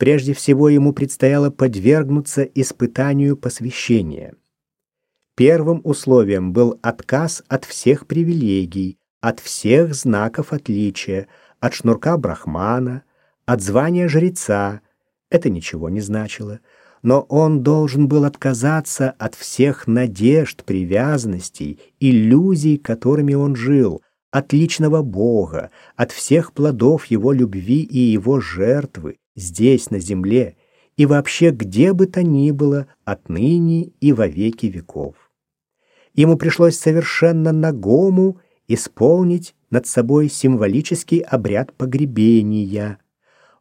Прежде всего ему предстояло подвергнуться испытанию посвящения. Первым условием был отказ от всех привилегий, от всех знаков отличия, от шнурка брахмана, от звания жреца. Это ничего не значило но он должен был отказаться от всех надежд, привязанностей, иллюзий, которыми он жил, от личного Бога, от всех плодов его любви и его жертвы здесь, на земле, и вообще где бы то ни было отныне и во веки веков. Ему пришлось совершенно нагому исполнить над собой символический обряд погребения –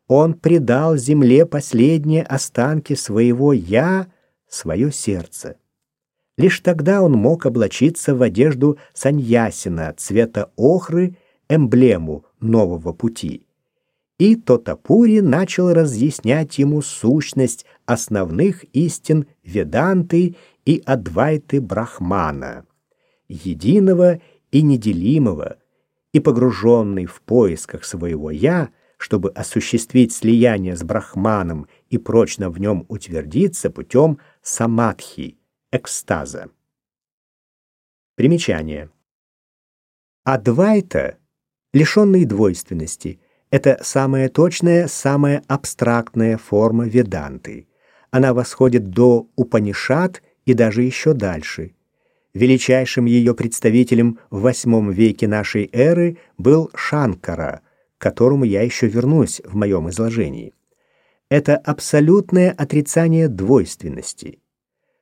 он предал земле последние останки своего «я», свое сердце. Лишь тогда он мог облачиться в одежду саньясина цвета охры, эмблему нового пути. И Тотапури начал разъяснять ему сущность основных истин Веданты и Адвайты Брахмана, единого и неделимого, и погруженный в поисках своего «я», чтобы осуществить слияние с Брахманом и прочно в нем утвердиться путем самадхи, экстаза. Примечание. Адвайта, лишенный двойственности, это самая точная, самая абстрактная форма веданты. Она восходит до Упанишат и даже еще дальше. Величайшим ее представителем в VIII веке нашей эры был Шанкара – к которому я еще вернусь в моем изложении. Это абсолютное отрицание двойственности.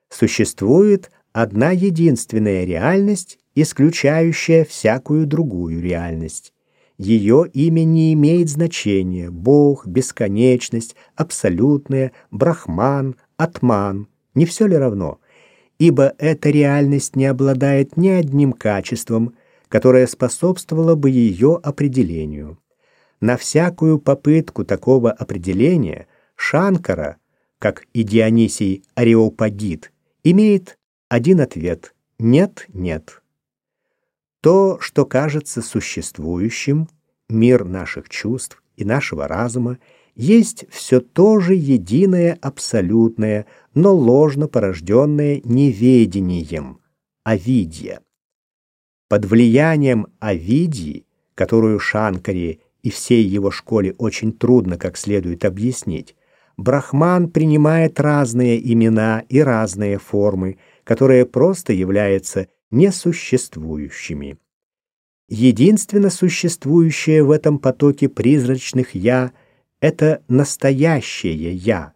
Существует одна единственная реальность, исключающая всякую другую реальность. Ее имя не имеет значения. Бог, бесконечность, абсолютное, брахман, атман. Не все ли равно? Ибо эта реальность не обладает ни одним качеством, которое способствовало бы ее определению. На всякую попытку такого определения Шанкара, как и Дионисий Ареопагит, имеет один ответ – нет-нет. То, что кажется существующим, мир наших чувств и нашего разума, есть все то же единое абсолютное, но ложно порожденное неведением, авидия. Под влиянием авидии, которую Шанкари и всей его школе очень трудно как следует объяснить, Брахман принимает разные имена и разные формы, которые просто являются несуществующими. Единственно существующее в этом потоке призрачных «я» — это настоящее «я»,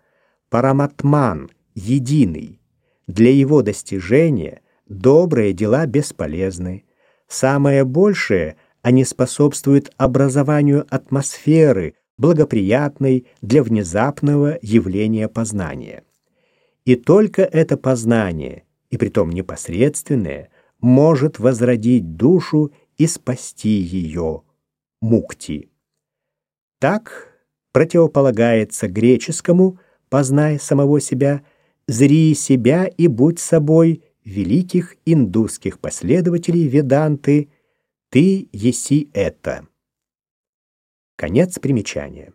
параматман, единый. Для его достижения добрые дела бесполезны. Самое большее — они способствуют образованию атмосферы, благоприятной для внезапного явления познания. И только это познание, и притом непосредственное, может возродить душу и спасти ее, мукти. Так противополагается греческому «познай самого себя», «зри себя и будь собой» великих индусских последователей Веданты – ты еси это. Конец примечания.